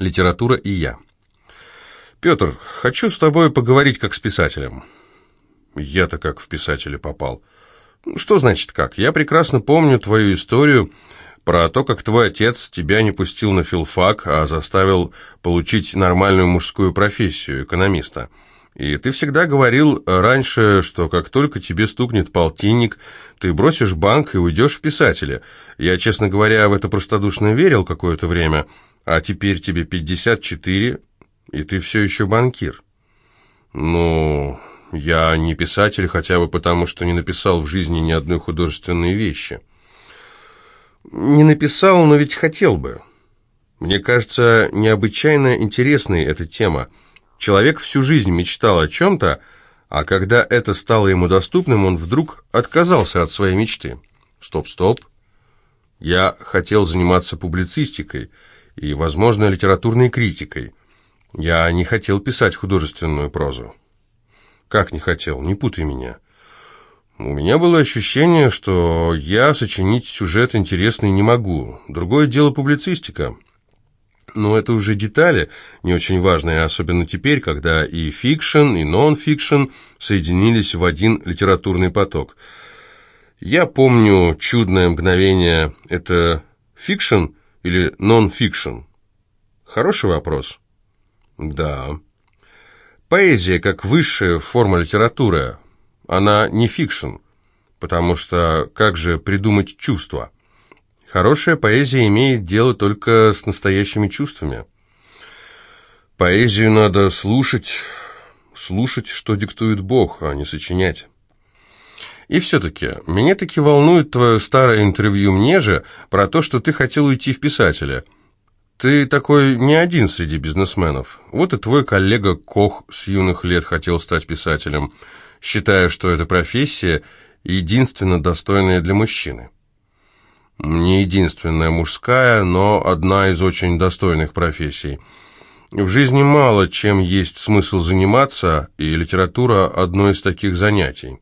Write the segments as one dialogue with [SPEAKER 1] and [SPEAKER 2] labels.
[SPEAKER 1] Литература и я. «Петр, хочу с тобой поговорить как с писателем». «Я-то как в писателя попал». «Ну, «Что значит как? Я прекрасно помню твою историю про то, как твой отец тебя не пустил на филфак, а заставил получить нормальную мужскую профессию, экономиста. И ты всегда говорил раньше, что как только тебе стукнет полтинник, ты бросишь банк и уйдешь в писателя. Я, честно говоря, в это простодушно верил какое-то время, а теперь тебе 54, и ты все еще банкир. Ну, я не писатель хотя бы потому, что не написал в жизни ни одной художественной вещи. Не написал, но ведь хотел бы. Мне кажется, необычайно интересной эта тема. Человек всю жизнь мечтал о чем-то, а когда это стало ему доступным, он вдруг отказался от своей мечты. Стоп, стоп. Я хотел заниматься публицистикой и, возможно, литературной критикой. Я не хотел писать художественную прозу. Как не хотел? Не путай меня. У меня было ощущение, что я сочинить сюжет интересный не могу. Другое дело публицистика. Но это уже детали, не очень важные, особенно теперь, когда и фикшн, и нон-фикшн соединились в один литературный поток. Я помню чудное мгновение, это фикшн или нон-фикшн? Хороший вопрос. Да. Поэзия как высшая форма литературы, она не фикшн, потому что как же придумать чувства? Хорошая поэзия имеет дело только с настоящими чувствами. Поэзию надо слушать, слушать, что диктует Бог, а не сочинять. И все-таки, меня таки волнует твое старое интервью мне же про то, что ты хотел уйти в писателя – ты такой не один среди бизнесменов. Вот и твой коллега Кох с юных лет хотел стать писателем, считая, что эта профессия единственно достойная для мужчины. Не единственная мужская, но одна из очень достойных профессий. В жизни мало чем есть смысл заниматься, и литература – одно из таких занятий.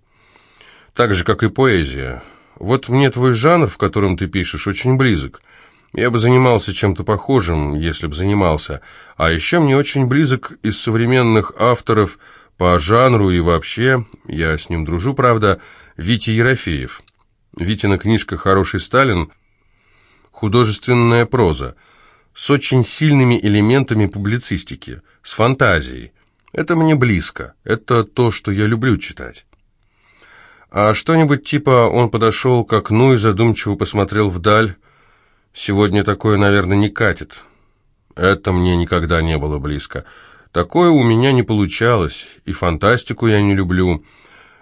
[SPEAKER 1] Так же, как и поэзия. Вот мне твой жанр, в котором ты пишешь, очень близок – я бы занимался чем-то похожим, если бы занимался. А еще мне очень близок из современных авторов по жанру и вообще, я с ним дружу, правда, Витя Ерофеев. Витина книжка «Хороший Сталин» — художественная проза, с очень сильными элементами публицистики, с фантазией. Это мне близко, это то, что я люблю читать. А что-нибудь типа он подошел к окну и задумчиво посмотрел вдаль, Сегодня такое, наверное, не катит. Это мне никогда не было близко. Такое у меня не получалось, и фантастику я не люблю.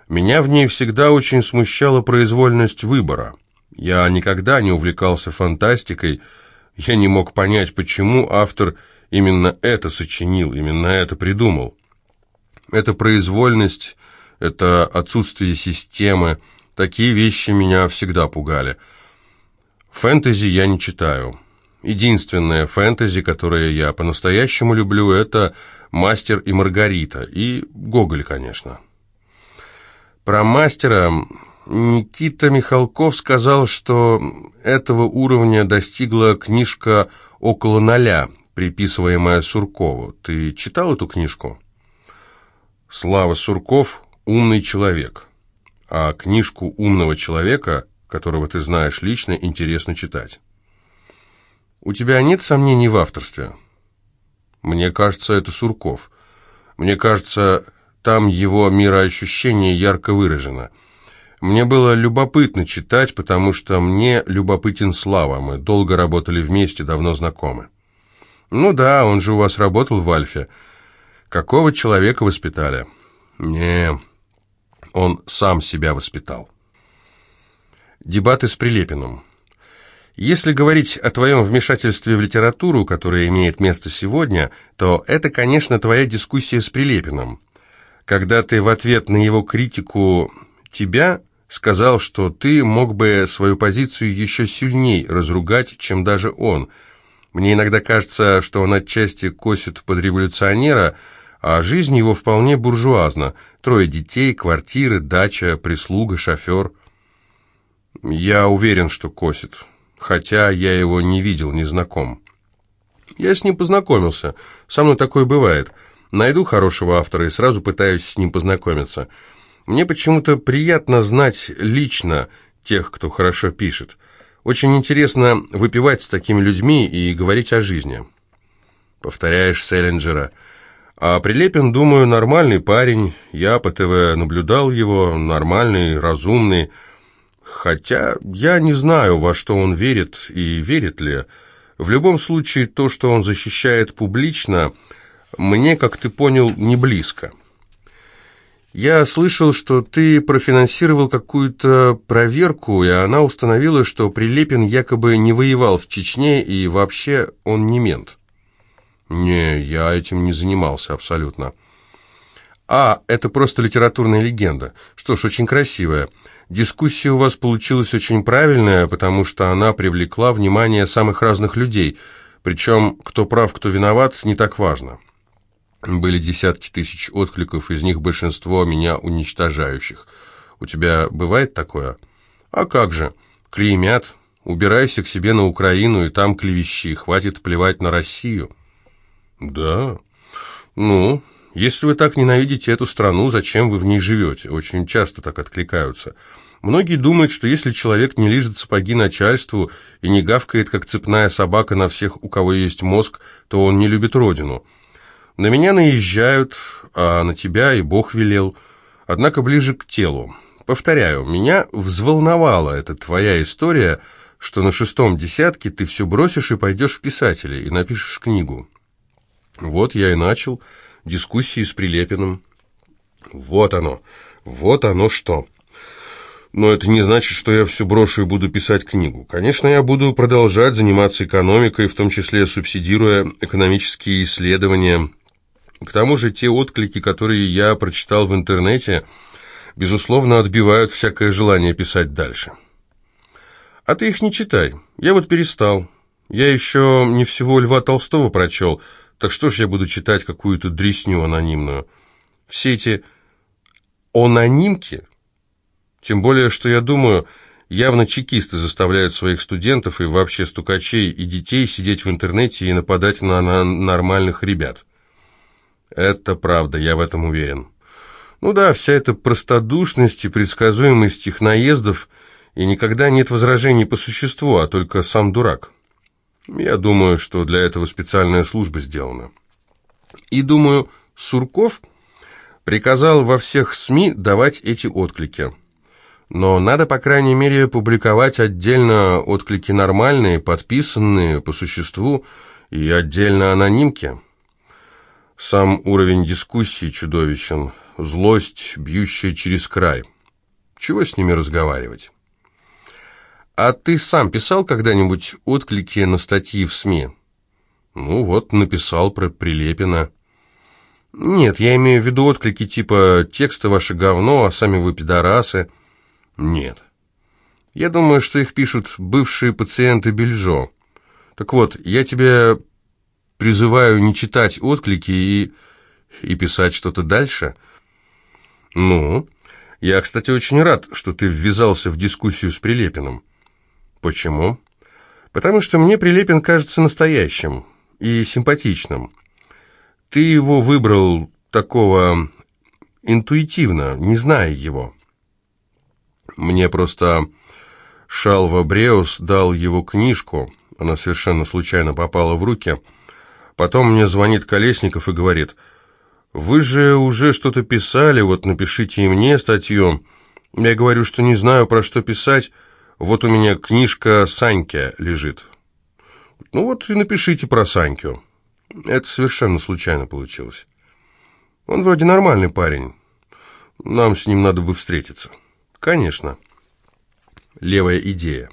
[SPEAKER 1] Меня в ней всегда очень смущала произвольность выбора. Я никогда не увлекался фантастикой, я не мог понять, почему автор именно это сочинил, именно это придумал. Это произвольность, это отсутствие системы, такие вещи меня всегда пугали – Фэнтези я не читаю. Единственное фэнтези, которое я по-настоящему люблю, это «Мастер и Маргарита» и Гоголь, конечно. Про «Мастера» Никита Михалков сказал, что этого уровня достигла книжка «Около ноля», приписываемая Суркову. Ты читал эту книжку? Слава Сурков – умный человек, а книжку умного человека – которого ты знаешь лично, интересно читать. У тебя нет сомнений в авторстве? Мне кажется, это Сурков. Мне кажется, там его мироощущение ярко выражено. Мне было любопытно читать, потому что мне любопытен Слава. Мы долго работали вместе, давно знакомы. Ну да, он же у вас работал в Альфе. Какого человека воспитали? Не, он сам себя воспитал. Дебаты с Прилепиным. Если говорить о твоем вмешательстве в литературу, которое имеет место сегодня, то это, конечно, твоя дискуссия с Прилепиным. Когда ты в ответ на его критику тебя сказал, что ты мог бы свою позицию еще сильней разругать, чем даже он. Мне иногда кажется, что он отчасти косит под революционера, а жизнь его вполне буржуазна. Трое детей, квартиры, дача, прислуга, шофер – я уверен, что косит, хотя я его не видел, не знаком. Я с ним познакомился. Со мной такое бывает. Найду хорошего автора и сразу пытаюсь с ним познакомиться. Мне почему-то приятно знать лично тех, кто хорошо пишет. Очень интересно выпивать с такими людьми и говорить о жизни. Повторяешь Селлинджера. А Прилепин, думаю, нормальный парень. Я по ТВ наблюдал его, нормальный, разумный. Хотя я не знаю, во что он верит и верит ли. В любом случае, то, что он защищает публично, мне, как ты понял, не близко. Я слышал, что ты профинансировал какую-то проверку, и она установила, что Прилепин якобы не воевал в Чечне, и вообще он не мент. Не, я этим не занимался абсолютно. А, это просто литературная легенда. Что ж, очень красивая. Дискуссия у вас получилась очень правильная, потому что она привлекла внимание самых разных людей. Причем, кто прав, кто виноват, не так важно. Были десятки тысяч откликов, из них большинство меня уничтожающих. У тебя бывает такое? А как же? Клеймят. Убирайся к себе на Украину, и там клевещи. Хватит плевать на Россию. Да? Ну, если вы так ненавидите эту страну, зачем вы в ней живете? Очень часто так откликаются. Многие думают, что если человек не лижет сапоги начальству и не гавкает, как цепная собака на всех, у кого есть мозг, то он не любит родину. На меня наезжают, а на тебя и Бог велел. Однако ближе к телу. Повторяю, меня взволновала эта твоя история, что на шестом десятке ты все бросишь и пойдешь в писатели, и напишешь книгу. Вот я и начал дискуссии с Прилепиным. Вот оно, вот оно что. Но это не значит, что я все брошу и буду писать книгу. Конечно, я буду продолжать заниматься экономикой, в том числе субсидируя экономические исследования. К тому же те отклики, которые я прочитал в интернете, безусловно, отбивают всякое желание писать дальше. А ты их не читай. Я вот перестал. Я еще не всего Льва Толстого прочел, так что ж я буду читать какую-то дресню анонимную? Все эти анонимки, тем более, что я думаю, явно чекисты заставляют своих студентов и вообще стукачей и детей сидеть в интернете и нападать на, на нормальных ребят. Это правда, я в этом уверен. Ну да, вся эта простодушность и предсказуемость их наездов, и никогда нет возражений по существу, а только сам дурак. Я думаю, что для этого специальная служба сделана. И думаю, Сурков приказал во всех СМИ давать эти отклики. Но надо, по крайней мере, публиковать отдельно отклики нормальные, подписанные по существу, и отдельно анонимки. Сам уровень дискуссии чудовищен, злость, бьющая через край. Чего с ними разговаривать? «А ты сам писал когда-нибудь отклики на статьи в СМИ?» «Ну вот, написал про Прилепина». «Нет, я имею в виду отклики типа «тексты ваше говно, а сами вы пидорасы». «Нет». «Я думаю, что их пишут бывшие пациенты Бельжо. Так вот, я тебе призываю не читать отклики и... и писать что-то дальше». «Ну, я, кстати, очень рад, что ты ввязался в дискуссию с Прилепиным». Почему? Потому что мне Прилепин кажется настоящим и симпатичным. Ты его выбрал такого интуитивно, не зная его. Мне просто Шалва Бреус дал его книжку, она совершенно случайно попала в руки. Потом мне звонит Колесников и говорит, «Вы же уже что-то писали, вот напишите и мне статью». Я говорю, что не знаю, про что писать, вот у меня книжка Саньки лежит. Ну вот и напишите про Саньку. Это совершенно случайно получилось. Он вроде нормальный парень. Нам с ним надо бы встретиться. Конечно. Левая идея.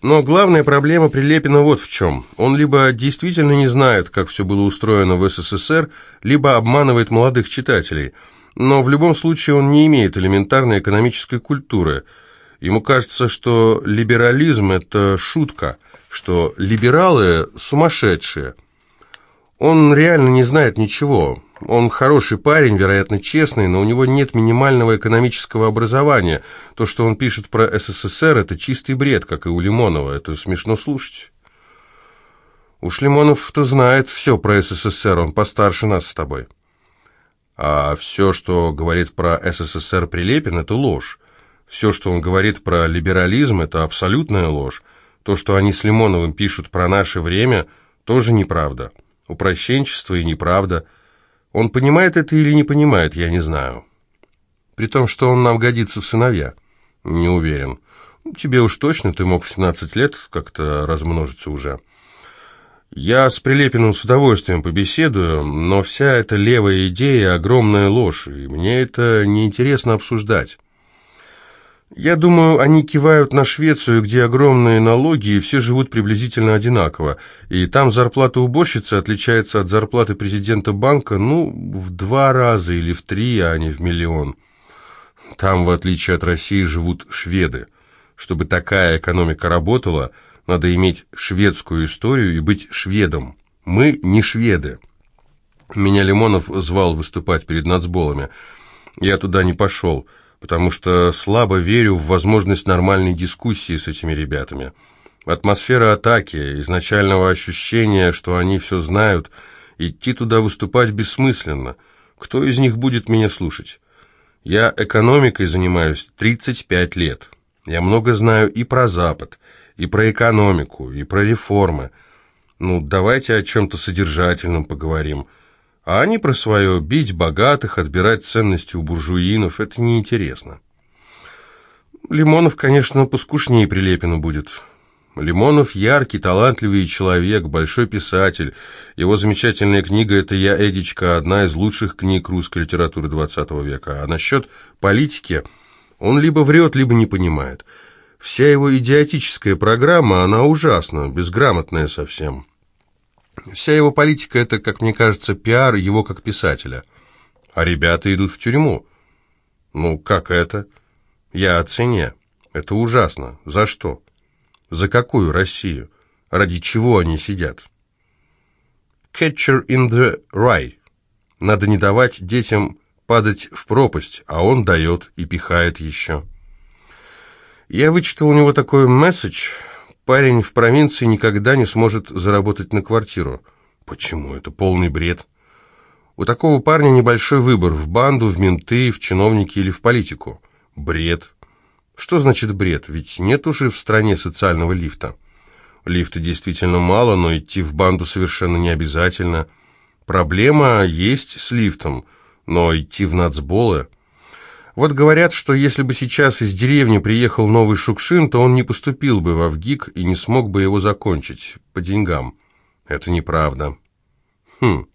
[SPEAKER 1] Но главная проблема Прилепина вот в чем. Он либо действительно не знает, как все было устроено в СССР, либо обманывает молодых читателей. Но в любом случае он не имеет элементарной экономической культуры – Ему кажется, что либерализм – это шутка, что либералы сумасшедшие. Он реально не знает ничего. Он хороший парень, вероятно, честный, но у него нет минимального экономического образования. То, что он пишет про СССР, это чистый бред, как и у Лимонова. Это смешно слушать. Уж Лимонов-то знает все про СССР, он постарше нас с тобой. А все, что говорит про СССР Прилепин, это ложь. Все, что он говорит про либерализм, это абсолютная ложь. То, что они с Лимоновым пишут про наше время, тоже неправда. Упрощенчество и неправда. Он понимает это или не понимает, я не знаю. При том, что он нам годится в сыновья. Не уверен. Тебе уж точно, ты мог в 17 лет как-то размножиться уже. Я с Прилепиным с удовольствием побеседую, но вся эта левая идея – огромная ложь, и мне это неинтересно обсуждать. Я думаю, они кивают на Швецию, где огромные налоги, и все живут приблизительно одинаково, и там зарплата уборщицы отличается от зарплаты президента банка, ну, в два раза или в три, а не в миллион. Там, в отличие от России, живут шведы. Чтобы такая экономика работала – надо иметь шведскую историю и быть шведом. Мы не шведы. Меня Лимонов звал выступать перед нацболами. Я туда не пошел, потому что слабо верю в возможность нормальной дискуссии с этими ребятами. Атмосфера атаки, изначального ощущения, что они все знают, идти туда выступать бессмысленно. Кто из них будет меня слушать? Я экономикой занимаюсь 35 лет. Я много знаю и про Запад, и про экономику, и про реформы. Ну, давайте о чем-то содержательном поговорим. А они про свое бить богатых, отбирать ценности у буржуинов – это неинтересно. Лимонов, конечно, поскушнее Прилепина будет. Лимонов яркий, талантливый человек, большой писатель. Его замечательная книга «Это я, Эдичка» – одна из лучших книг русской литературы XX века. А насчет политики он либо врет, либо не понимает – Вся его идиотическая программа, она ужасна, безграмотная совсем. Вся его политика – это, как мне кажется, пиар его как писателя. А ребята идут в тюрьму. Ну, как это? Я о цене. Это ужасно. За что? За какую Россию? Ради чего они сидят? Catcher in the Rye. Надо не давать детям падать в пропасть, а он дает и пихает еще. Я вычитал у него такой месседж. Парень в провинции никогда не сможет заработать на квартиру. Почему? Это полный бред. У такого парня небольшой выбор в банду, в менты, в чиновники или в политику. Бред. Что значит бред? Ведь нет уже в стране социального лифта. Лифта действительно мало, но идти в банду совершенно не обязательно. Проблема есть с лифтом, но идти в нацболы... Вот говорят, что если бы сейчас из деревни приехал новый Шукшин, то он не поступил бы во ВГИК и не смог бы его закончить по деньгам. Это неправда. Хм.